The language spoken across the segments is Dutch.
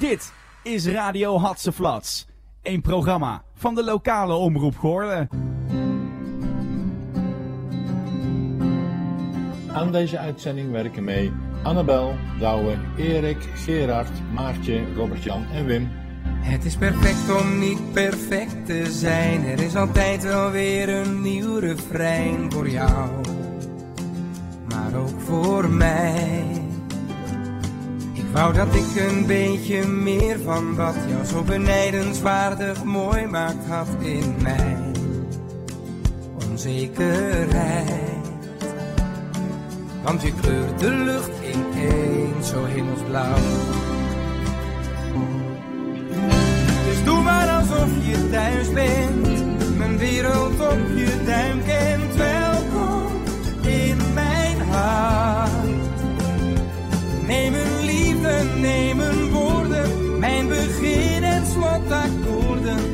Dit is Radio Hatseflats. Een programma van de lokale omroep Goorlen. Aan deze uitzending werken mee Annabel, Douwe, Erik, Gerard, Maartje, Robert-Jan en Wim. Het is perfect om niet perfect te zijn. Er is altijd wel weer een nieuw refrein voor jou. Maar ook voor mij. Wou dat ik een beetje meer van wat jou zo benijdenswaardig mooi maakt had in mij. Onzekerheid. Want je kleurt de lucht ineens zo hemelsblauw. Dus doe maar alsof je thuis bent. Mijn wereld op je duim kent. Welkom in mijn hart. Neem neem een woorden. Mijn begin en slotakkoorden.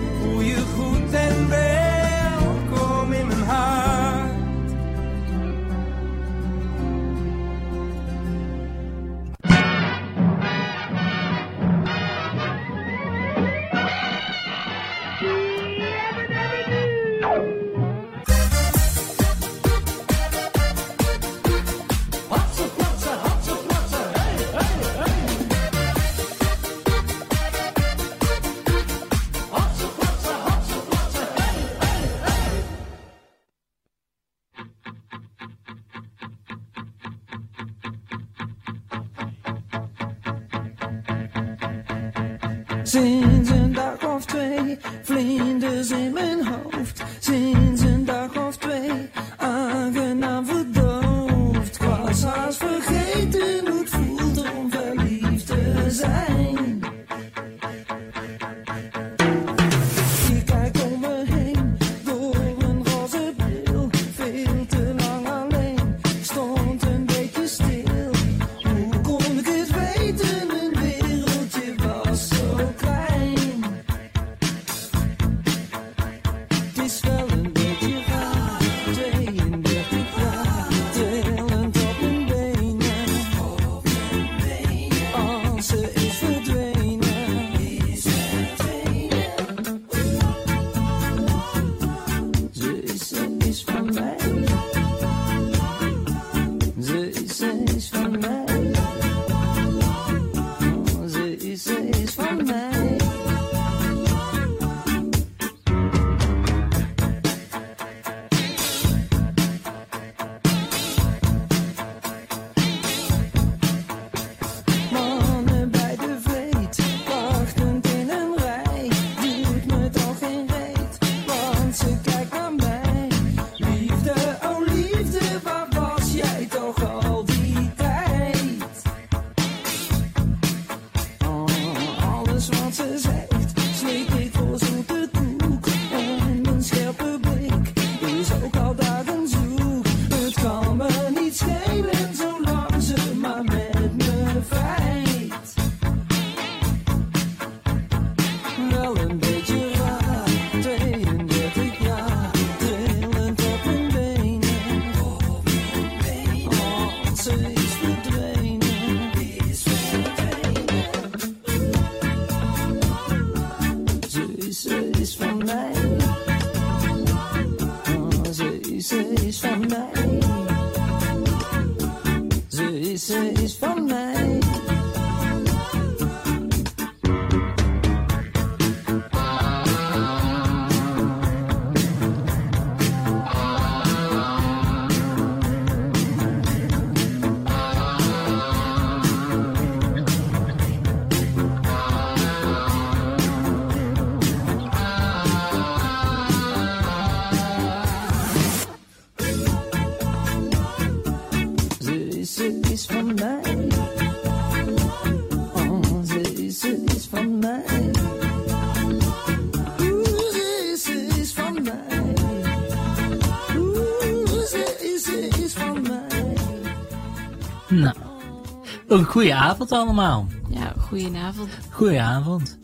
Een goeie avond allemaal. Ja, goedenavond. Goedenavond.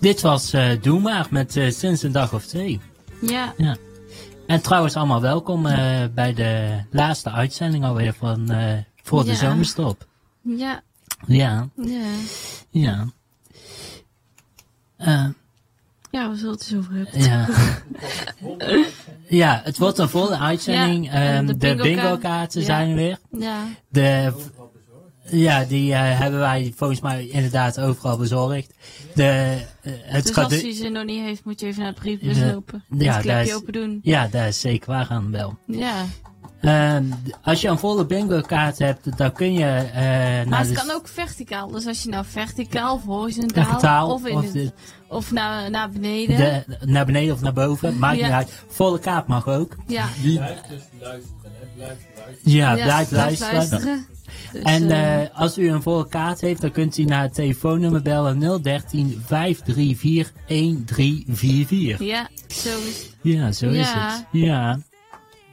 Dit was eh Doe maar met eh, sinds een dag of twee. Ja, Ja. En trouwens allemaal welkom eh, bij de laatste uitzending alweer van voor de Ja. zomerstop. ja, Ja, ja. ja. Ja, we zullen het eens over hebben. ja. ja, het wordt een volle uitzending. Ja, Ehm, de bingo bingo kaart. kaarten zijn er weer. Ja, De, ja, die eh, hebben wij volgens mij inderdaad overal bezorgd. De, eh, het dus als u ze nog niet heeft, moet je even naar de briefbus Ja. lopen. Ja, Ja, het daar is- open doen. Ja, dat is zeker waar aan wel. Ja, Ehm, als je een volle bingo kaart hebt, dan kun je eh maar naar het kan ook verticaal. Dus als je nou verticaal of horizontaal vertaal of, in of de, of naar, naar beneden. de, naar beneden of naar boven. Maakt Ja. niet uit. Volle kaart mag ook. ja, Ja, ja, blijf blijf luisteren. luisteren. Dus, En eh, eh, als u een volle kaart heeft, dan kunt u naar het telefoonnummer bellen 013 534 1344. ja, zo is Ja, zo is het. Ja.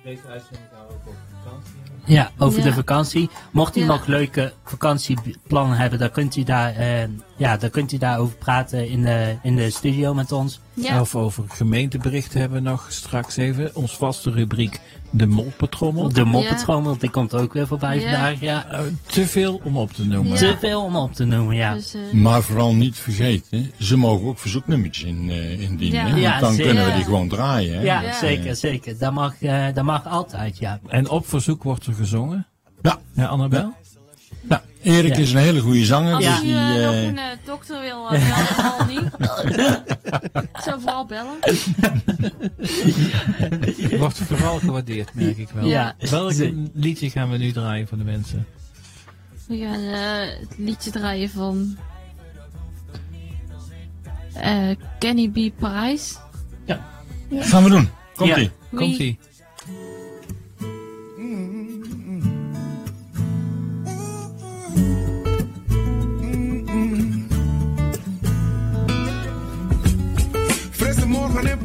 Deze uitzending gaan we ook over vakantie. Ja, over Ja. de vakantie. Mocht u Ja. nog leuke vakantieplannen hebben, dan kunt u daar, eh, ja, dan kunt u daarover praten in de, in de studio met ons. Ja, Of over gemeenteberichten hebben we nog straks even. Ons vaste rubriek De Molpatrommel. De moppetrommel, die komt ook weer voorbij Ja. vandaag. Ja. Eh, te veel om op te noemen. Ja. Te veel om op te noemen, ja. dus, eh, Maar vooral niet vergeten, ze mogen ook verzoeknummertjes in, eh indienen. Ja. Want Ja, dan zeker. kunnen we die gewoon draaien. Hè? Ja, Ja. zeker, zeker. Dat mag, eh, dat mag altijd, ja. En op verzoek wordt er gezongen. Ja. Ja, Annabel? Nou, Erik Ja. is een hele goede zanger. als dus u die, eh, nog eh, een eh, dokter wil, uh, vooral niet. Ik zou vooral bellen. Wordt vooral gewaardeerd, merk ik wel. Ja. Welk liedje gaan we nu draaien voor de mensen? We gaan eh, het liedje draaien van eh, Kenny B. Price. gaan we doen. Komt Ja.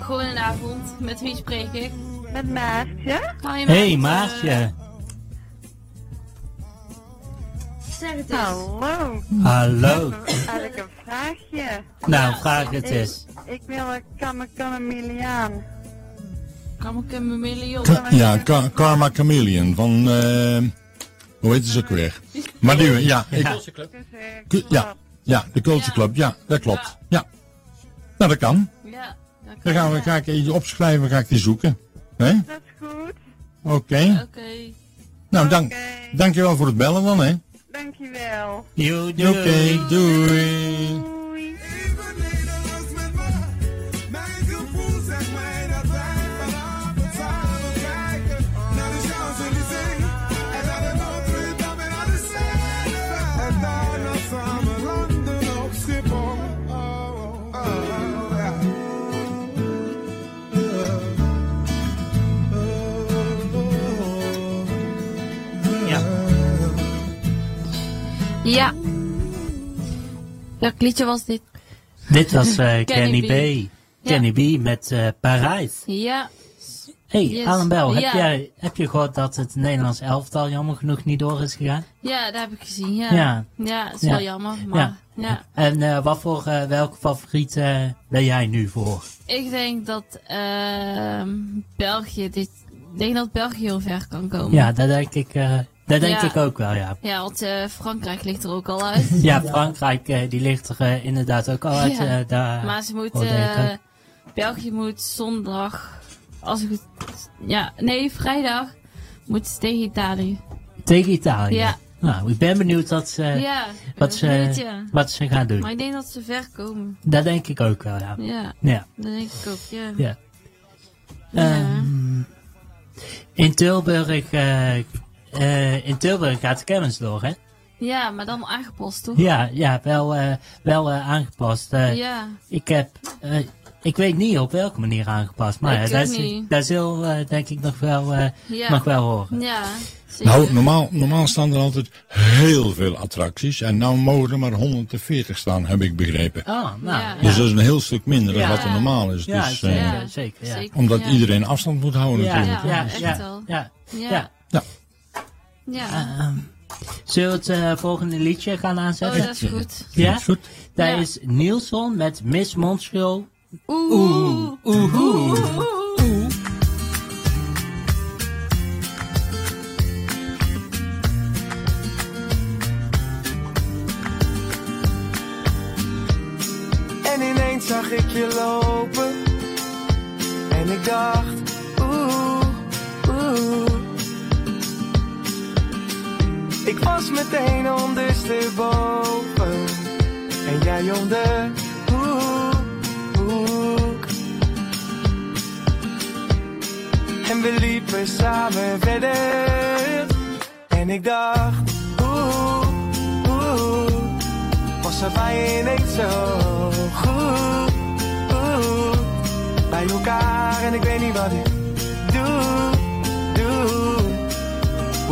Goedenavond, met wie spreek ik? Met Maartje? Kan je Hey wat, Maartje. eh, zeg het eens. Hallo. Hallo. Had ik een vraagje? Nou, vraag het eens. Ik wil een kammerkameliaan. Kan ik een miljoen? Ka- ja, Ka- Karma Chameleon van, eh, hoe heet ze ook weer? Maar die, ja, ik, Ja. Eh, ja, ja, de Culture Club, ja, dat klopt. Ja. Nou, dat kan. Ja, dat Dan gaan we, ga ik eentje opschrijven, ga ik die zoeken. Hè? Dat is goed. Oké. Oké. Nou, dank, dankjewel voor het bellen dan, hè. Dankjewel. Yo, Oké, doei. doei. Doei. Ja. Welk liedje was dit? Dit was eh, Kenny, B. Kenny B met eh, Parijs. Ja. Hey, Yes. Annabel, heb, Ja. jij, heb je gehoord dat het Nederlands elftal jammer genoeg niet door is gegaan? Ja, dat heb ik gezien, ja. Ja. Ja, het is wel jammer, maar ja. En eh, wat voor, welke favoriet ben jij nu voor? Ik denk dat ehm België dit... Ik denk dat België heel ver kan komen. Ja, dat denk ik, dat denk Ja. ik ook wel, ja. Ja, want eh, Frankrijk ligt er ook al uit. Ja, Frankrijk eh, die ligt er eh, inderdaad ook al uit. Daar, Maar ze moet. België moet zondag, als ik het, ja, nee, vrijdag, moet ze tegen Italië. Tegen Italië. Ja. Nou, ik ben benieuwd wat ze, ja, wat ze, ja. wat ze gaan doen. Maar ik denk dat ze ver komen. Dat denk ik ook wel, ja. Ja, Ja. dat denk ik ook, ja. ja. Ja. Ehm, in Tilburg, eh, in Tilburg gaat de kermis door, hè? Ja, maar dan aangepast, toch? Ja, ja wel, eh, wel eh, aangepast. Eh, Ja. Ik heb, eh, ik weet niet op welke manier aangepast, maar Ik dat, is, dat zal eh, denk ik nog wel, eh, Ja. nog wel horen. Ja, zeker. Nou, normaal, normaal staan er altijd heel veel attracties. En nou mogen er maar 140 staan, heb ik begrepen. Oh, nou, Ja. ja. Dus dat is een heel stuk minder dan wat er normaal is. Ja, dus, zeker, eh, Ja. zeker, omdat ja. iedereen afstand moet houden Ja, natuurlijk. ja, Ja, ja, echt ja, wel. ja. Ja. Ehm, zullen we het eh, volgende liedje gaan Oh, aanzetten? dat is goed. ja? Is goed. Dat Ja. is Nielsen met Miss Montreal. Oeh. Oeh, oeh. En ineens zag ik je lopen. En ik dacht, Ik was meteen ondersteboven. En jij om de hoek. En we liepen samen verder. En ik dacht, oeh, oeh. Was er bij ineens zo goed, oeh. Bij elkaar en ik weet niet wat ik doe.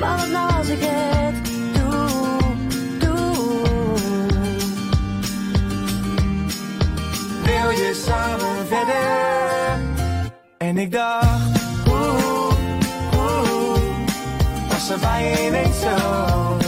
Nou als ik het doe, doe. Wil je samen verder? En ik dacht, oeh, oeh. Was er bij je ineens zo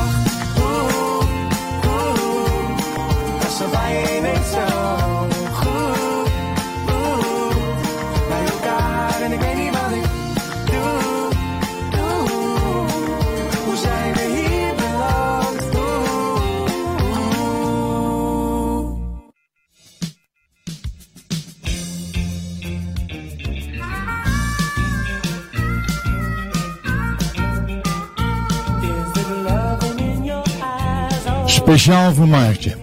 Região Alvo Norte.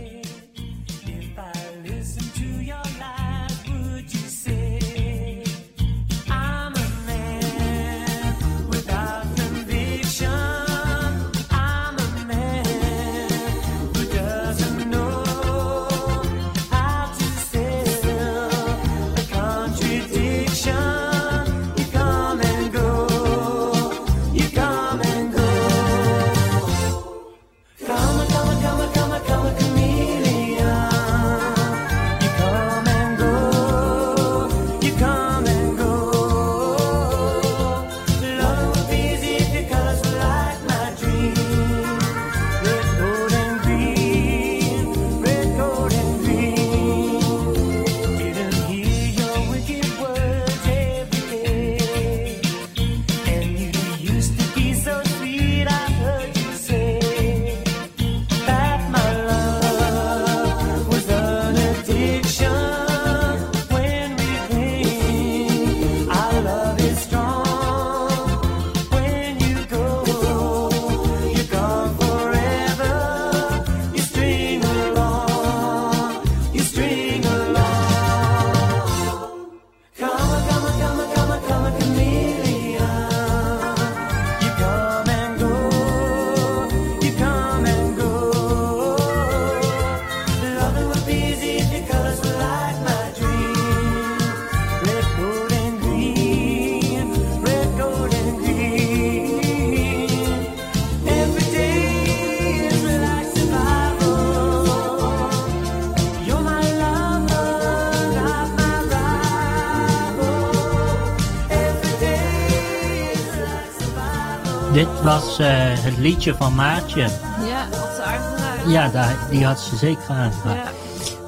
Was eh, het liedje van Maartje. Ja, had ze aangevraagd. Ja, daar, die had ze zeker aangevraagd.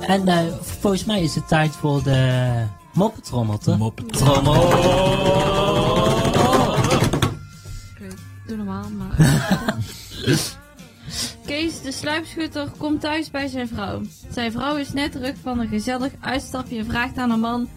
Ja. En eh, volgens mij is het tijd voor de moppetrommel, toch? Moppetrommel. Oké, doe normaal, maar... Kees, de sluipschutter, komt thuis bij zijn vrouw. Zijn vrouw is net terug van een gezellig uitstapje en vraagt aan haar man...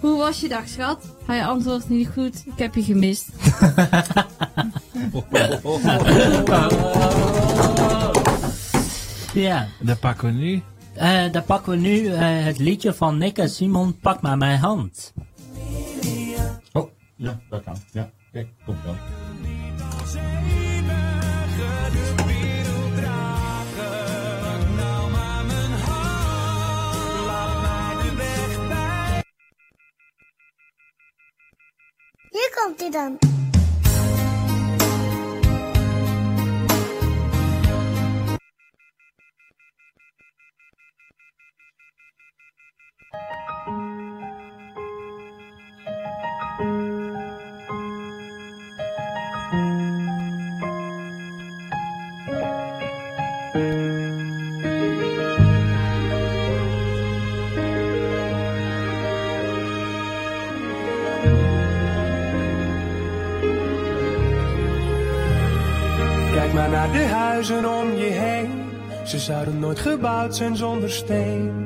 Hoe was je dag, schat? Hij antwoordt niet goed, ik heb je gemist. Ja, Dat pakken we nu. eh dan pakken we nu eh, het liedje van Nick en Simon, Pak maar mijn hand. Oh, ja, dat kan. Ja, kijk, komt wel. Hier komt hij dan. Maar naar de huizen om je heen. Ze zouden nooit gebouwd zijn zonder steen.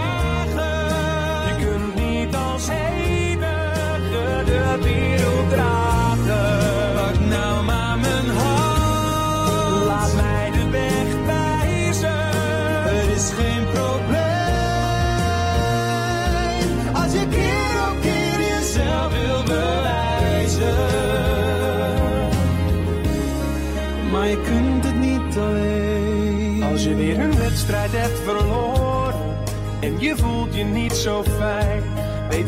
Je voelt je niet zo fijn,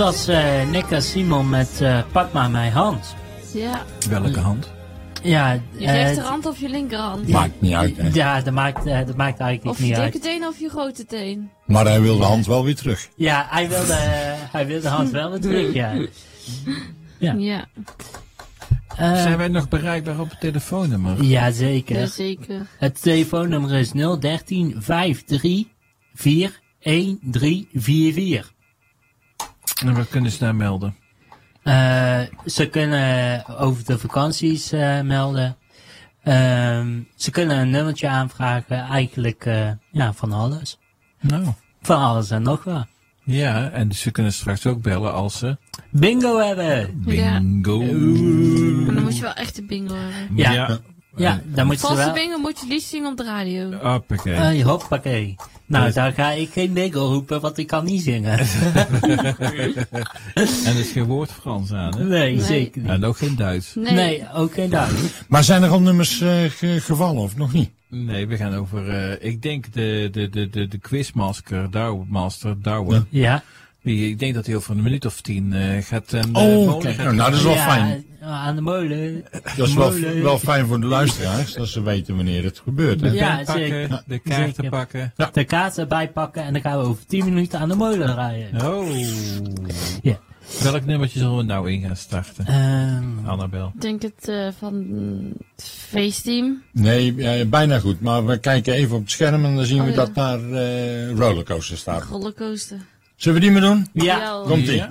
was eh, Nick en Simon met eh, Pak maar mijn hand. Ja, Welke hand? Ja, je eh, rechterhand of je linkerhand? Maakt niet uit, hè. ja dat, maakt, eh, dat maakt eigenlijk Of je niet dikke uit. teen of je grote teen? Maar hij wil de hand wel weer terug. Ja, hij wilde, eh, hij wilde de hand wel weer terug, ja. Ja. Ja, Eh, Zijn wij nog bereikbaar op het telefoonnummer? ja, zeker. jazeker. Het telefoonnummer is 013 53 41344. En wat kunnen ze daar melden? Eh, ze kunnen over de vakanties eh, melden. Ehm, ze kunnen een nummertje aanvragen. Eigenlijk eh, ja, van alles. Nou, Van alles en nog wat. ja, en ze kunnen straks ook bellen als ze Bingo hebben! Ja. bingo. En dan moet moet je wel echt de bingo hebben. Ja. Ja. Ja, dan moet je wel... bingo moet je liefst zingen op de radio. Hoppakee. Hey, hoppakee. Nou, Dus- daar ga ik geen bingo roepen, want ik kan niet zingen. En er is geen woord Frans aan, hè? Nee, Nee. zeker niet. En ook geen Duits. Nee. Nee, ook geen Duits. Maar zijn er al nummers eh, ge- gevallen of nog niet? Nee, we gaan over, eh, ik denk de, de, de, de, de quizmaster, Douwe, Master Douwe. Ja. Ik denk dat hij over een minuut of tien eh, gaat. En, Oh, oké. Nou, dat is wel ja, fijn. aan de molen. Dat is wel, Molen. wel fijn voor de luisteraars, dat ze weten wanneer het gebeurt. Hè? de Ja, pakken, zeker. de kaarten Zeker. pakken. De kaart erbij pakken en dan gaan we over 10 minuten aan de molen rijden. Oh. Ja. Welk nummertje zullen we nou in gaan starten? Ehm, Annabel. Ik denk het eh, van het feestteam. Nee, eh, bijna goed. Maar we kijken even op het scherm en dan zien Oh, we ja. dat daar eh rollercoaster staat. Rollercoaster. Zullen we die maar doen? ja. Komt ie. Ja.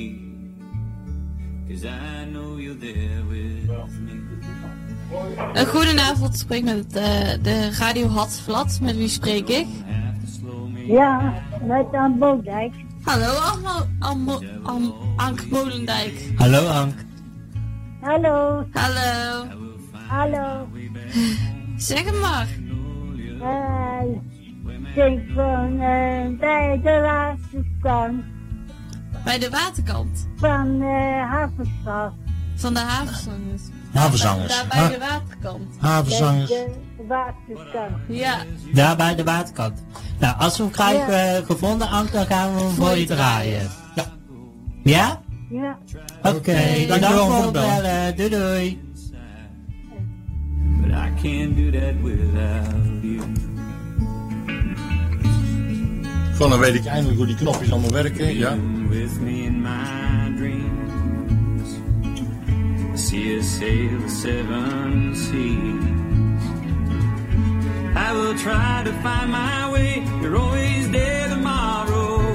Cause I know you're there with me. Een goedenavond, spreek met eh, de Radio Hatsvlat. Met wie spreek ik? Ja, met aan Boodijk. Hallo, Am, Ank Molendijk. Hallo Ank. Hallo, Hallo. hallo. Zeg het maar. Eh, ik denk van eh, bij de laatste kant Bij de waterkant. van eh Havenstad. Van de havenzangers. Havenzangers. Daar bij de waterkant. havenzangers. De waterkant. Ja. Daar bij de waterkant. Nou, als we hem krijgen eh, gevonden, Ank, dan gaan we hem voor je draaien. Ja? Ja? Ja, Oké, bedankt dankjewel voor het bellen. Doei doei. But I can't do that without you. Gewoon dan weet ik eindelijk hoe die knopjes allemaal werken. Ja. With me in my dreams. I See us sail the seven seas. I will try to find my way. You're always there tomorrow.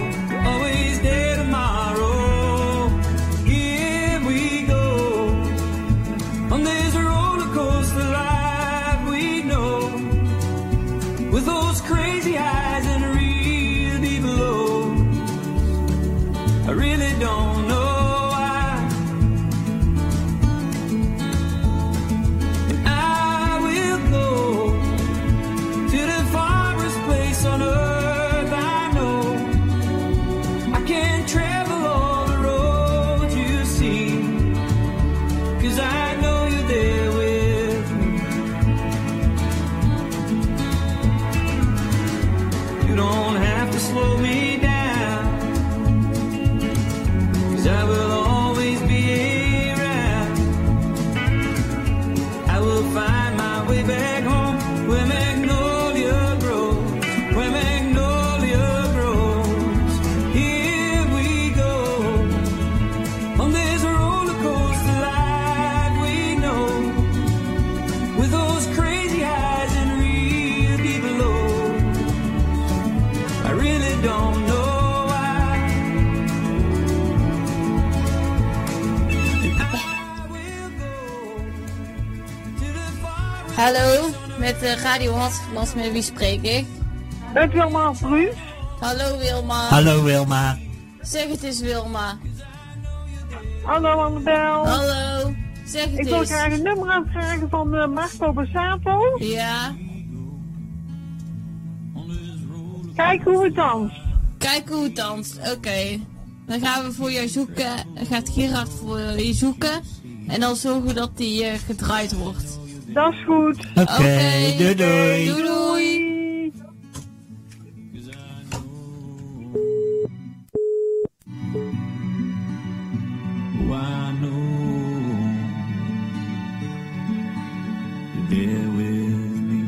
Radio Hatsvlat. Met wie spreek ik? Met Wilma Bruus. Hallo Wilma. Hallo Wilma. Zeg het eens Wilma. Hallo Annabel. Hallo. Zeg het Ik wil eens. graag een nummer aanvragen van eh, Marco Bassato. Ja. Kijk hoe het danst. Kijk hoe het danst. Oké. Dan gaan we voor jou zoeken. Dan gaat Gerard voor je zoeken. En dan zorgen we dat die eh, gedraaid wordt. Dat is goed. Oké, doei doei. Doei doei. I know you're there with me.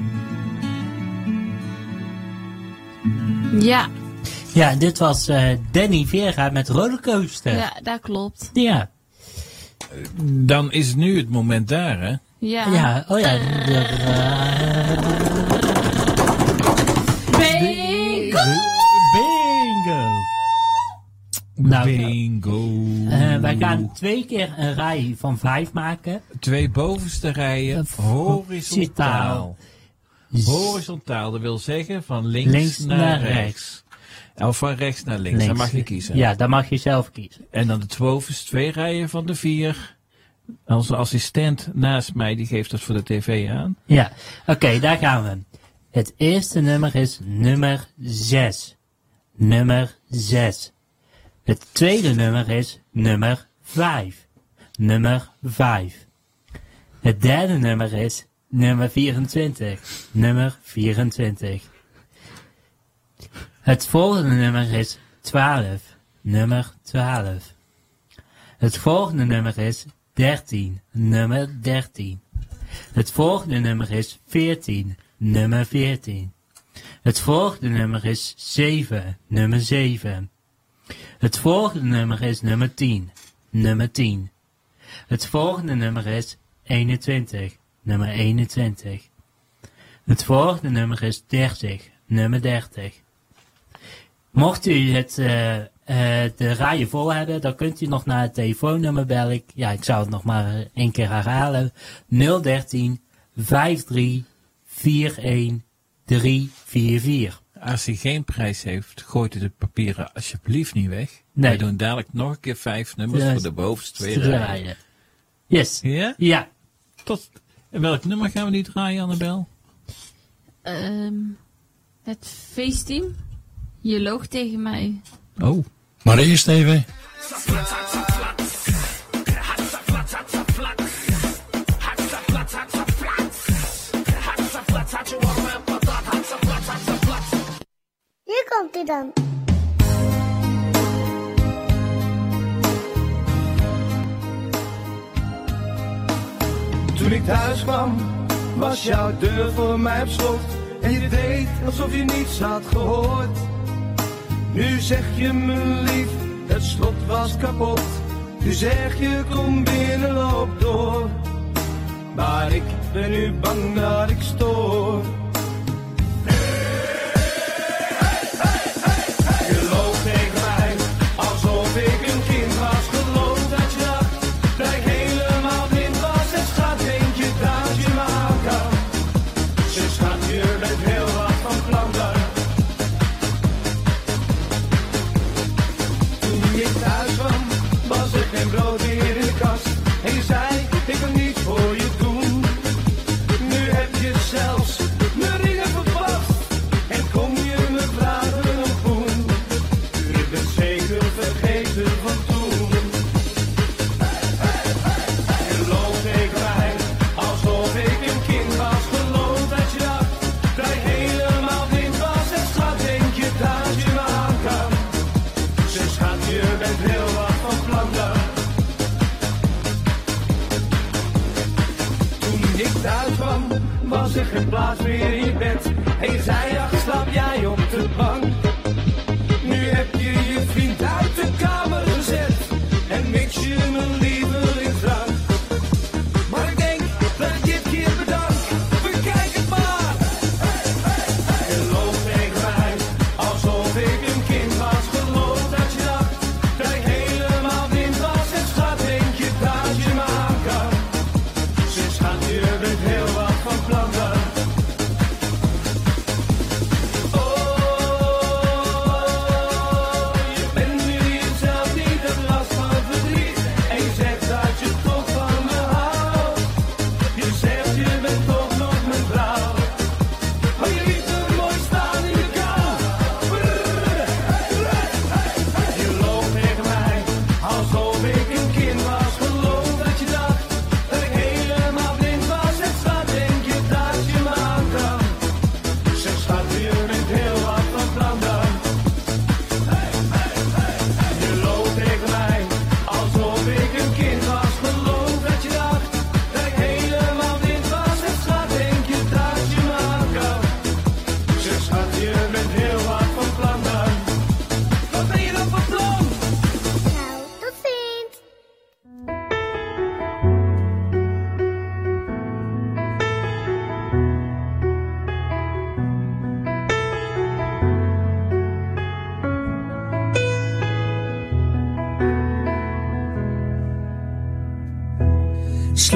Ja, Ja, dit was eh, Danny Vera met Rollercoaster. ja, dat klopt. Ja. Dan is nu het moment daar, hè? Ja. Ja, oh ja. de- Bingo! Bingo! Nou, Bingo. eh, wij gaan twee keer een rij van vijf maken. Twee bovenste rijen horizontaal. Horizontaal, dat wil zeggen van links, Links naar, naar rechts. Of van rechts naar links, dan mag je kiezen. Ja, dan mag je zelf kiezen. En dan de bovenste twee rijen van de vier. Onze assistent naast mij, die geeft dat voor de tv aan. Ja, oké, daar gaan we. Het eerste nummer is nummer 6. Nummer 6. Het tweede nummer is nummer 5. Nummer 5. Het derde nummer is nummer 24. Nummer 24. Het volgende nummer is 12. Nummer 12. Het volgende nummer is 13. Nummer 13. Het volgende nummer is 14. Nummer 14. Het volgende nummer is 7. Nummer 7. Het volgende nummer is nummer 10. Nummer 10. Het volgende nummer is 21. Nummer 21. Het volgende nummer is 30. Nummer 30. Mocht u het, eh, de rijen vol hebben, dan kunt u nog naar het telefoonnummer bellen. Ik- Ja, ik zou het nog maar één keer herhalen. 013 53 41 344. Als hij geen prijs heeft, gooit u de papieren alsjeblieft niet weg. Nee. Wij doen dadelijk nog een keer vijf nummers Ja, voor de bovenste twee rijen. Yes. Ja? Ja. Tot, en welk nummer gaan we die draaien, Annabel? Ehm, het feestteam. Je loog tegen mij. Oh. Maar eerst even. Hier komt hij dan. Toen ik thuis kwam, was jouw deur voor mij op slot. En je deed alsof je niets had gehoord. Nu zeg je me lief, het slot was kapot. Nu zeg je kom binnen, loop door. Maar ik ben nu bang dat ik stoor. Ik thuis kwam, was er geen plaats meer in bed. En je zei, ach, jij op de bank.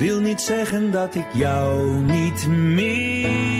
wil niet zeggen dat ik jou niet mis.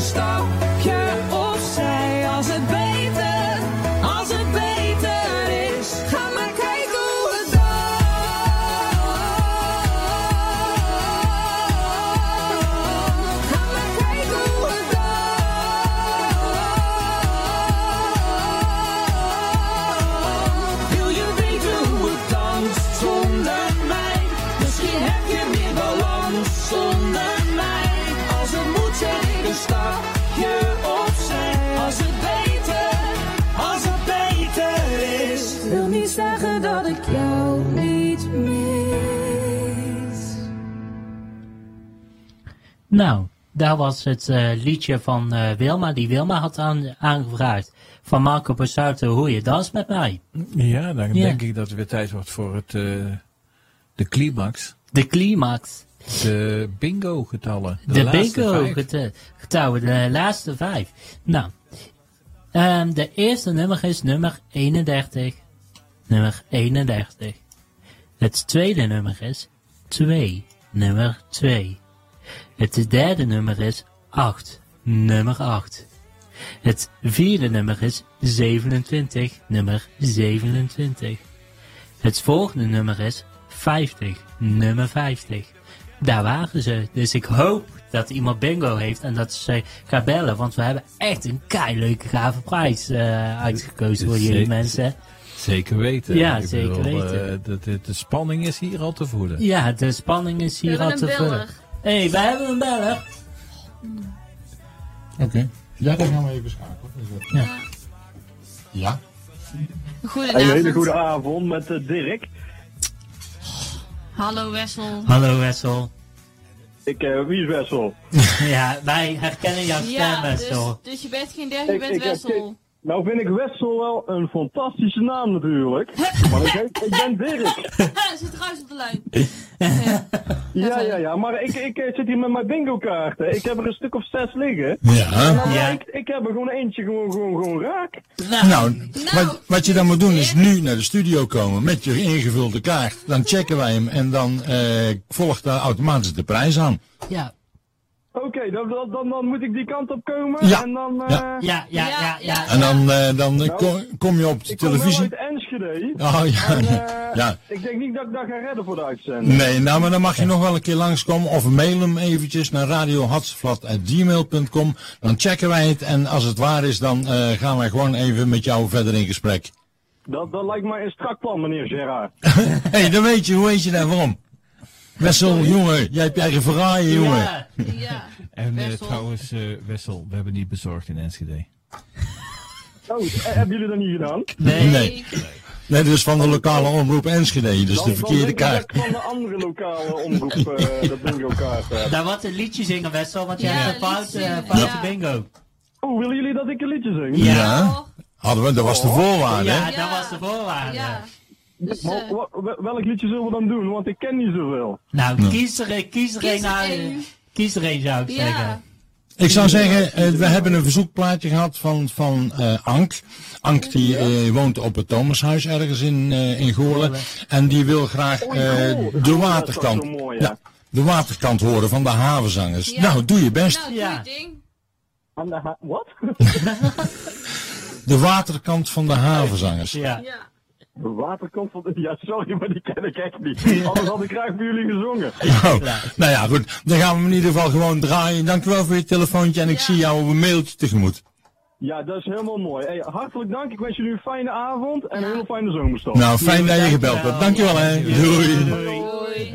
zet ik ik een stapje opzij. Als het beter, als het beter is. Wil niet zeggen dat ik jou niet mis. Nou, daar was het eh, liedje van eh, Wilma, die Wilma had aan, aangevraagd. Van Marco Borsato, hoe je danst met mij. Ja, dan Ja. denk ik dat het weer tijd wordt voor het, eh, de climax. De climax. De bingo getallen. De, laatste bingo vijf. gete- getouwen, de laatste vijf. Nou, ehm, de eerste nummer is nummer 31. Nummer 31. Het tweede nummer is 2. Nummer 2. Het derde nummer is 8. Nummer 8. Het vierde nummer is 27. Nummer 27. Het volgende nummer is 50. Nummer 50. Daar waren ze. Dus ik hoop dat iemand bingo heeft en dat ze gaat bellen. Want we hebben echt een kei leuke gave prijs eh, uitgekozen voor jullie mensen. Zeker weten. Ja, Ik zeker bedoel, weten. eh, de, de, de spanning is hier al te voelen. Ja, de spanning is hier We al hebben te beller. Hé, hey, wij hebben een beller. Oké. Ja, dan gaan we even schakelen. Is dat- Ja. Ja. Goedenavond. Een hele goede avond met eh, Dirk. Hallo Wessel. Hallo Wessel. Ik, eh, wie is Wessel? ja, wij herkennen jouw stem, Ja, dus, Wessel. dus je bent geen Dirk, je bent ik Wessel. Nou vind ik Wessel wel een fantastische naam natuurlijk. Maar ik, heet- ik ben Dirk. Zit ruis op de lijn. Ja, ja, ja. Maar ik, ik eh, zit hier met mijn bingo kaarten. Ik heb er een stuk of zes liggen. Ja. En dan, Ja. Ik, ik heb er gewoon eentje gewoon, gewoon, gewoon raak. Nou, wat, wat je dan moet doen is nu naar de studio komen met je ingevulde kaart. Dan checken wij hem en dan eh, volgt daar automatisch de prijs aan. Ja. Oké, dan, dan, dan, dan moet ik die kant op komen. Ja. En dan, eh, Ja. Ja, ja, ja, ja. En dan, eh, dan eh, Nou, kom, kom je op de Ik kom televisie. uit Enschede. Oh ja, En, ja. eh, ja. Ik denk niet dat ik dat ga redden voor de uitzending. Nee, nou, maar dan mag je nog wel een keer langskomen of mail hem eventjes naar radiohatsvlat.gmail.com. Dan checken wij het en als het waar is, dan eh, gaan wij gewoon even met jou verder in gesprek. Dat, dat lijkt mij een strak plan, meneer Gerard. Hé, hey, dan weet je, hoe weet je waarom? Wessel, jongen, jij hebt je eigen verraaien, jongen. Ja, ja. En eh, trouwens, eh, Wessel, we hebben niet bezorgd in Enschede. Oh, eh, hebben jullie dat niet gedaan? Nee. Nee. Nee, dus van de lokale omroep Enschede, dus Dan- de dan verkeerde kaart. van de andere lokale omroep eh dat bingo kaart. Daar wordt een liedje zingen, Wessel, want je Ja, hebt een fout, zingen, eh, foute ja. bingo. Oh, willen jullie dat ik een liedje zing? Ja. Hadden we, dat was de voorwaarde, Ja, hè? dat was de voorwaarde. Dus, Maar eh, welk liedje zullen we dan doen? Want ik ken niet zoveel. Nou, kies er, een- kies er een uit. één. Kies er een, zou ik ja. zeggen. Ik zou zeggen, eh, we hebben een verzoekplaatje gehad van, van eh, Ank. Ank die eh, woont op het Thomashuis ergens in, eh in Goorlen. En die wil graag Oh, eh, de waterkant. ja, de waterkant horen van de havenzangers. Ja. Nou, doe je best. Nou, Ja. ha- Wat? De waterkant van de havenzangers. Ja. Waterkant van... Ja, sorry, maar die ken ik echt niet. Anders had ik graag bij jullie gezongen. Oh, nou ja, goed. Dan gaan we hem in ieder geval gewoon draaien. Dankjewel voor je telefoontje en ik Ja. zie jou op een mailtje tegemoet. Ja, dat is helemaal mooi. Hey, hartelijk dank. Ik wens jullie een fijne avond en een hele fijne zomerstop. Nou, fijn dat je gebeld hebt. Dankjewel hè. Doei. Hoi.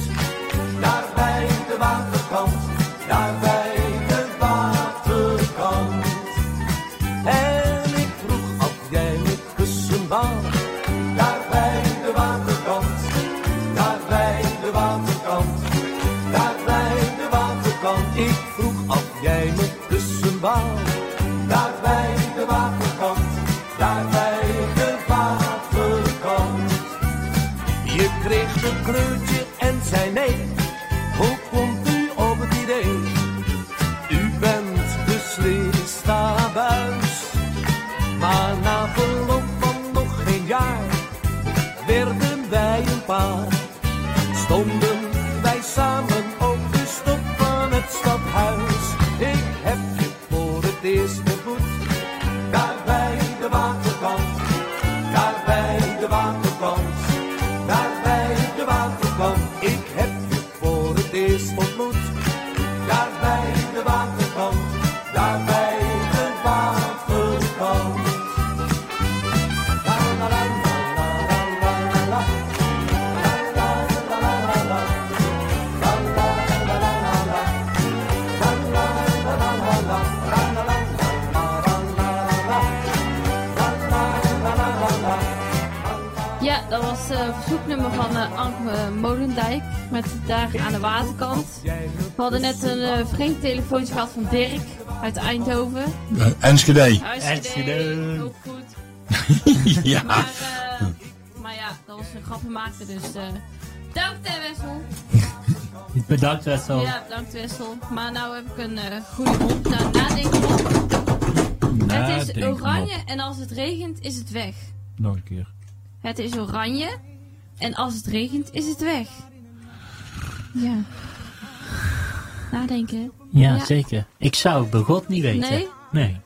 Ball. Verzoeknummer van eh Anke Molendijk. Met daar aan de waterkant. We hadden net een eh vreemd telefoontje gehad van Dirk uit Eindhoven. Eh, Enschede. Enschede. Ook goed. ja. Maar, eh, maar ja, dat was een grappenmaker, dus eh bedankt hè Wessel. Bedankt Wessel. Ja, bedankt Wessel. Maar nou heb ik een eh, goede mond. Nou, nadenken op. Het is oranje op. en als het regent is het weg. Nog een keer. Het is oranje en als het regent, is het weg. Ja. Nadenken. Ja, ja. zeker. Ik zou het bij God niet weten. Nee? Nee.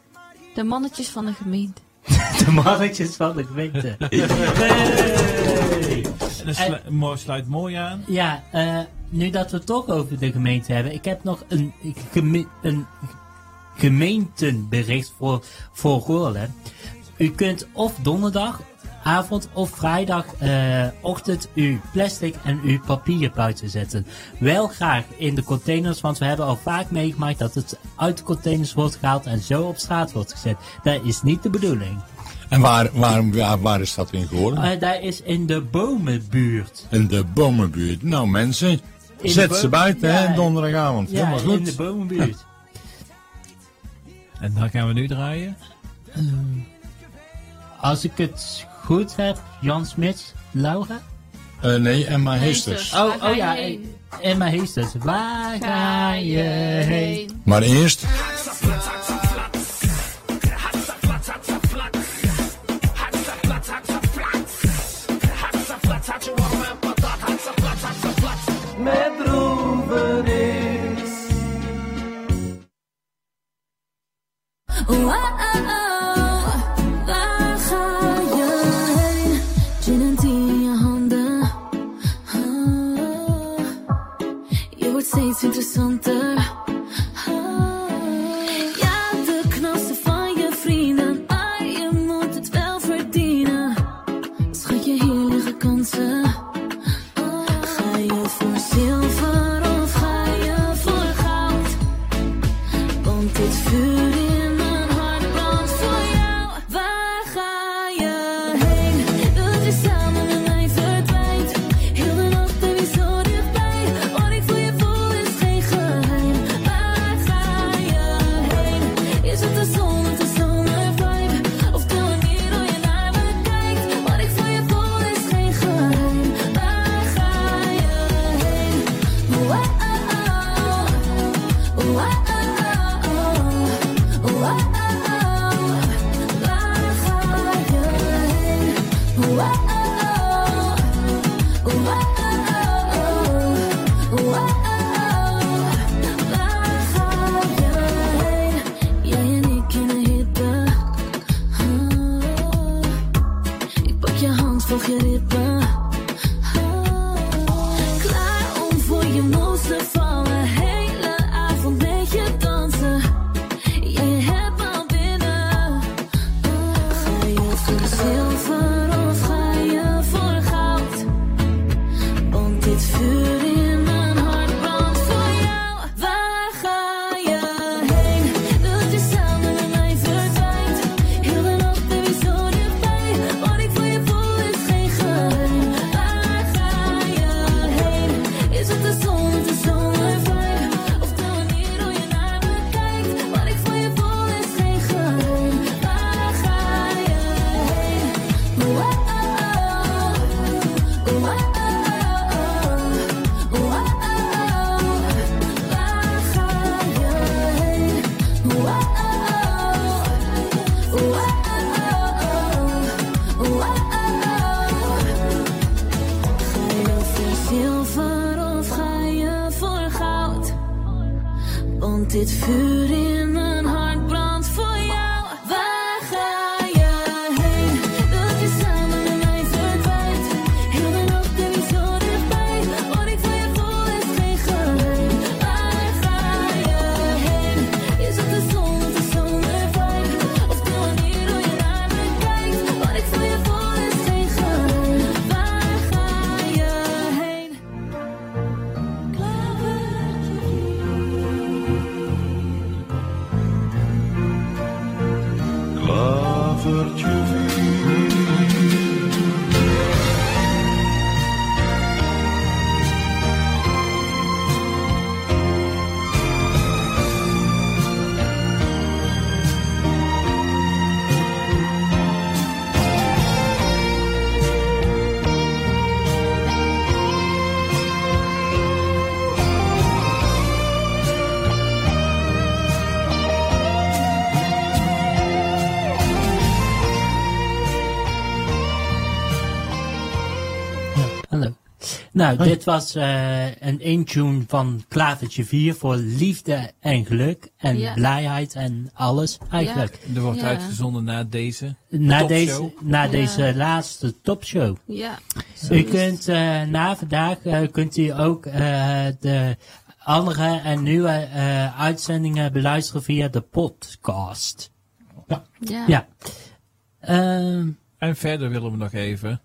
De mannetjes van de gemeente. de mannetjes van de gemeente. hey. Dat sluit mooi aan. Ja, eh, nu dat we het toch over de gemeente hebben. Ik heb nog een, een gemeentenbericht voor, voor Goorlen. U kunt of donderdag Avond of vrijdagochtend eh, uh, uw plastic en uw papier buiten zetten. Wel graag in de containers, want we hebben al vaak meegemaakt dat het uit de containers wordt gehaald en zo op straat wordt gezet. Dat is niet de bedoeling. En waar, waar, waar, is dat in geworden? Eh, uh, dat is in de bomenbuurt. In de bomenbuurt. Nou mensen, zet ze buiten hè, donderdagavond. Ja, Helemaal goed. in de bomenbuurt. En dan gaan we nu draaien? Eh. Als ik het Goed, heb Jan Smits, Laura? Eh, nee, Emma Heesters. Oh, oh ja, Emma Heesters. Waar ga je heen? Maar eerst... Nou, dit was eh, een intune van Klavertje 4 voor liefde en geluk en Ja. blijheid en alles eigenlijk. Er wordt Ja. uitgezonden na deze Na, topshow. deze, na Ja. deze laatste topshow. Ja. zo U kunt eh, na vandaag eh, kunt u ook eh, de andere en nieuwe eh, uitzendingen beluisteren via de podcast. Ja. Ja. Ehm, En verder willen we nog even.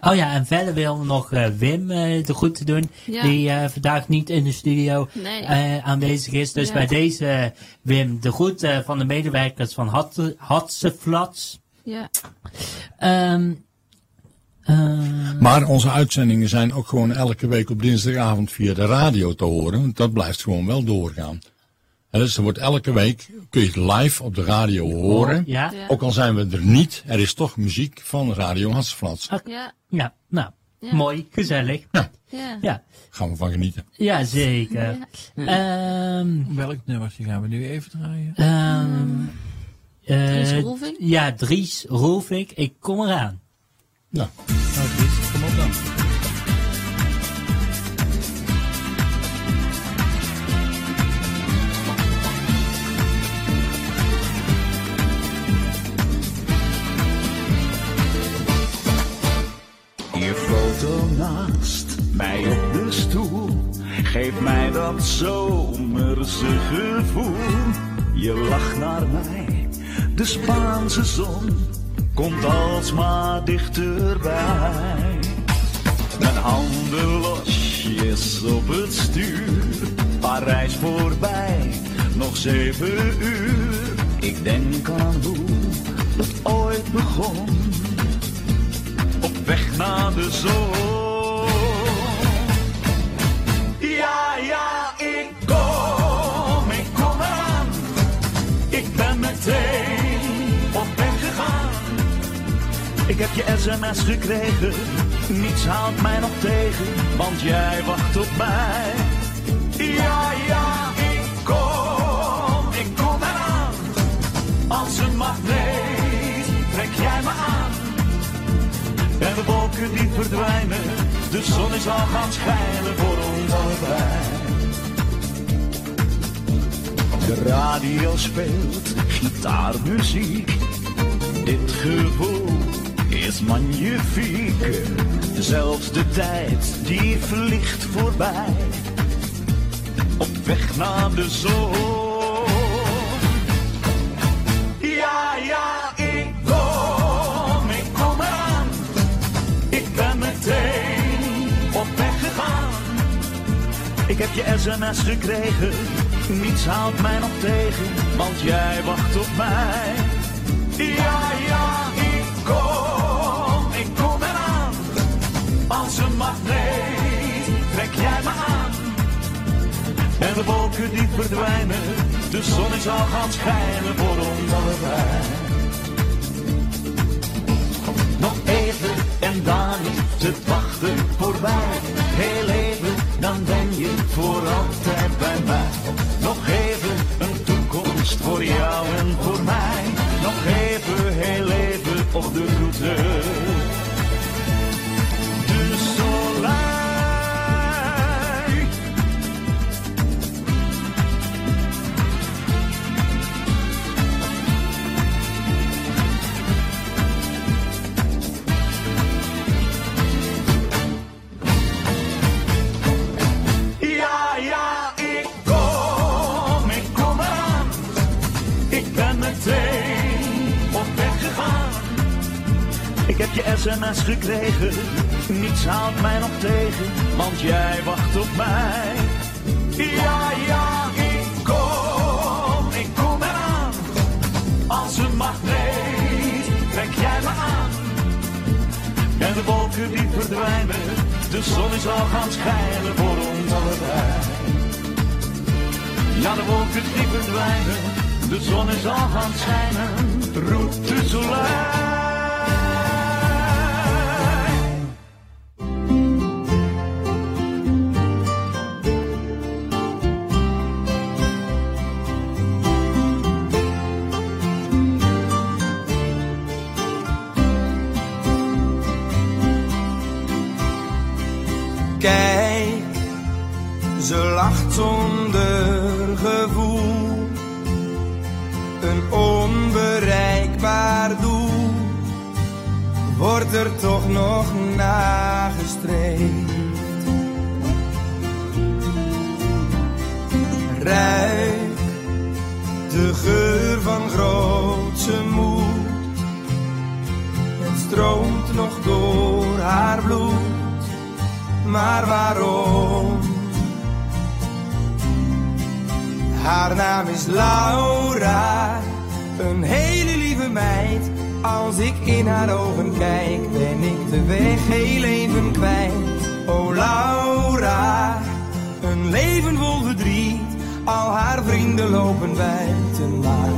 Oh ja, en verder we nog eh, Wim eh, de groeten doen. Ja. Die eh, vandaag niet in de studio Nee. eh, aanwezig is. Dus Ja. bij deze Wim de groeten van de medewerkers van Hat- Hatseflats. Ja. Ehm eh, Maar onze uitzendingen zijn ook gewoon elke week op dinsdagavond via de radio te horen. Want dat blijft gewoon wel doorgaan. Dus er wordt elke week, kun je het live op de radio horen. Ja. Ja. Ook al zijn we er niet, er is toch muziek van Radio Hatsflats. Ja. ja, nou, Ja. mooi, gezellig. Ja. Ja. Ja, Gaan we van genieten. ja zeker. Ehm Welk nummertje gaan we nu even draaien? Ehm eh, Dries Roelvink? Ja, Dries Roelvink. Ik kom eraan. Ja. Nou, Dries, kom op dan. Naast mij op de stoel geeft mij dat zomerse gevoel. Je lacht naar mij, de Spaanse zon komt alsmaar dichterbij. Mijn handen losjes op het stuur, Parijs voorbij, nog zeven uur. Ik denk aan hoe het ooit begon op weg naar de zon. Meteen op weg gegaan. Ik heb je sms gekregen, niets houdt mij nog tegen, want jij wacht op mij. Ja, ja, ik kom, ik kom eraan. Als een magneet trek jij me aan. En de wolken die verdwijnen, de zon is al gaan schijnen voor ons allebei. De radio speelt gitaarmuziek. Dit gevoel is magnifiek. Zelfs de tijd die vliegt voorbij. Op weg naar de zon. Ja, ja, ik kom, ik kom eraan. Ik ben meteen op weg gegaan. Ik heb je sms gekregen, niets houdt mij nog tegen, want jij wacht op mij. Ja, ja, ik kom, ik kom eraan. Als een magneet trek jij me aan. En de wolken die verdwijnen, de zon is al gaan schijnen voor ons. Nog even en dan is het wachten voorbij. Heel even, dan ben je voor altijd bij mij. Nog even voor jou en voor mij. Nog even, heel even op de route. Heb je sms gekregen, niets houdt mij nog tegen, want jij wacht op mij. Ja, ja, ik kom, ik kom eraan. Als een magneet trek jij me aan. En de wolken die verdwijnen, de zon is al gaan schijnen voor ons allebei. Ja, de wolken die verdwijnen, de zon is al gaan schijnen, route Soleil. Kijk, ze lacht zonder gevoel. Een onbereikbaar doel wordt er toch nog nagestreefd. Ruik de geur van grootse moed. Het stroomt nog door haar bloed, maar waarom? Haar naam is Laura, een hele lieve meid. Als ik in haar ogen kijk, ben ik de weg heel even kwijt. Oh Laura, een leven vol verdriet. Al haar vrienden lopen buiten, maar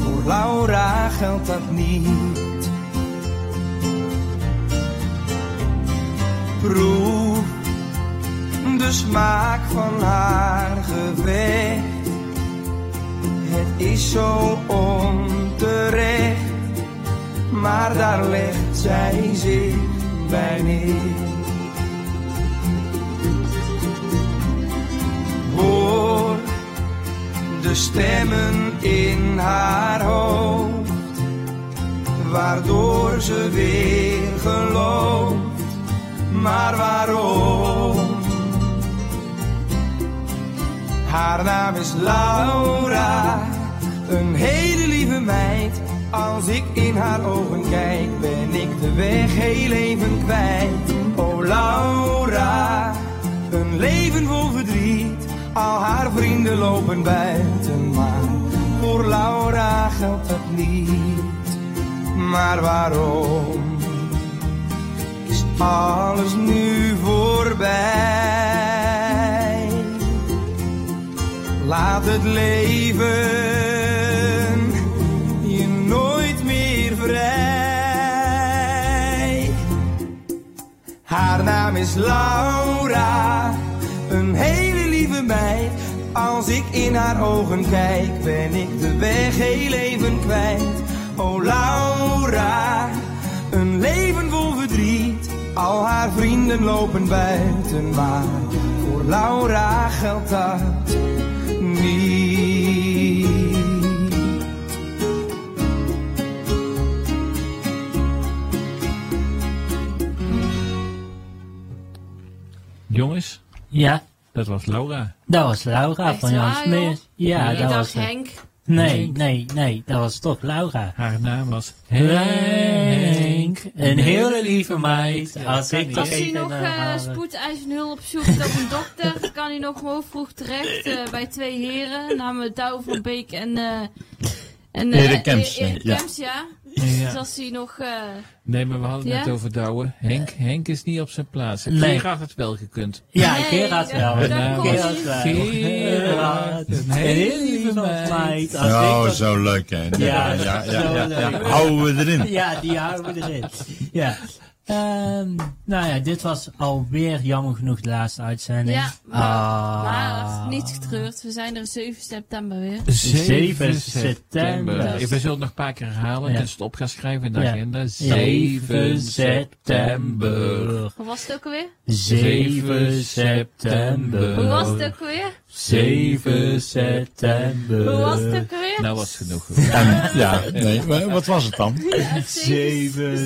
voor Laura geldt dat niet. Proef de smaak van haar gevecht. Het is zo onterecht, maar daar legt zij zich bij neer. Hoor de stemmen in haar hoofd, waardoor ze weer gelooft. Maar waarom? Haar naam is Laura, een hele lieve meid. Als ik in haar ogen kijk, ben ik de weg heel even kwijt. Oh Laura, een leven vol verdriet. Al haar vrienden lopen buiten, maar voor Laura geldt dat niet. Maar waarom is alles nu voorbij? Laat het leven je nooit meer vrij. Haar naam is Laura, een hele lieve meid. Als ik in haar ogen kijk, ben ik de weg heel even kwijt. Oh Laura, een leven vol verdriet. Al haar vrienden lopen buiten, maar voor Laura geldt dat Jongens? Ja? Dat was Laura. Dat was Laura Echt van Jan Smeers. Ja, ik dat was... Henk. Nee, Henk. nee, nee, dat was toch Laura. Haar naam was Henk, een hele lieve meid. Als ik Als hij nog uh, spoedeisende hulp zoekt op een dokter, kan hij nog gewoon vroeg terecht eh, bij twee heren, namelijk Douwe van Beek en... eh en eh, Erik Kemps, ja. Kemps, ja. Ja. Dus als hij nog... eh, Nee, maar we hadden het Ja? net over Douwe. Henk, Henk is niet op zijn plaats. Nee. Gerard had het wel gekund. Ja, Nee, Gerard wel. Nou, kon Gerard wel. Gerard, een hele lieve meid. Als ik Oh, zo leuk, hè? Ja, ja, ja, ja, ja. Houden we erin. Ja, die houden we erin. Ja. Ehm, nou ja, dit was alweer jammer genoeg de laatste uitzending. ja, maar, Ah. maar niet getreurd. We zijn er 7 september weer. 7 september. september. Ik wil het nog een paar keer herhalen. Ja. Je het op gaat schrijven in de Ja. agenda. 7 7 september. september. Hoe was het ook alweer? 7 september. Hoe was het ook alweer? 7 september. Hoe was het ook? Nou was het genoeg. En, ja, nee, wat was het dan? 7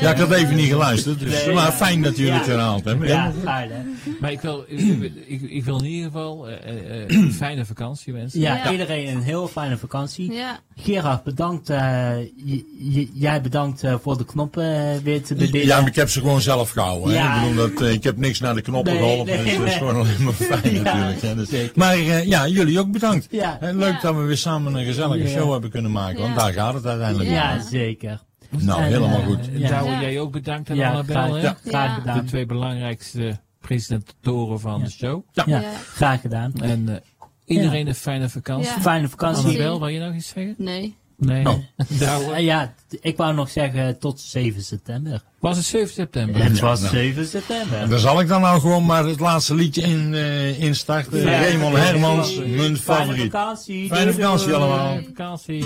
Ja, ik had even niet geluisterd, dus, Nee, maar fijn dat jullie het herhaald hebben. Ja, fijn hè. Maar ik wil, ik, ik, ik wil in ieder geval eh, eh, eh, een fijne vakantie wensen. Ja, Ja. iedereen een heel fijne vakantie. Ja. Gerard, bedankt. eh, jij bedankt eh, voor de knoppen weer te bedienen. Ja, maar ik heb ze gewoon zelf gehouden. Hè? Ja. Ik, bedoel dat, ik heb niks naar de knoppen Nee, geholpen, nee, dus dat is gewoon alleen maar fijn Ja, natuurlijk. Hè? Dus- zeker. maar eh, ja, jullie ook bedankt. Ja. Leuk Ja. dat we weer samen een gezellige Ja. show hebben kunnen maken, want Ja. daar gaat het uiteindelijk om. Ja, zeker. Nou, En, helemaal goed. ja. Douwe, jij ook bedankt aan Ja, Annabel. graag, graag gedaan. De twee belangrijkste presentatoren van Ja. de show. Ja, Ja. graag gedaan. En eh, iedereen een fijne vakantie. Ja. Fijne vakantie. Annabel, wil je nog iets zeggen? Nee. Nee. Oh. Ja, ik wou nog zeggen tot 7 september. Was het 7 september? Het was nou. 7 september. Dan zal ik dan nou gewoon maar het laatste liedje in, eh instarten. Ja. Raymond Hermans, mijn Fijne favoriet. vakantie. Fijne vakantie allemaal. Fijne vakantie.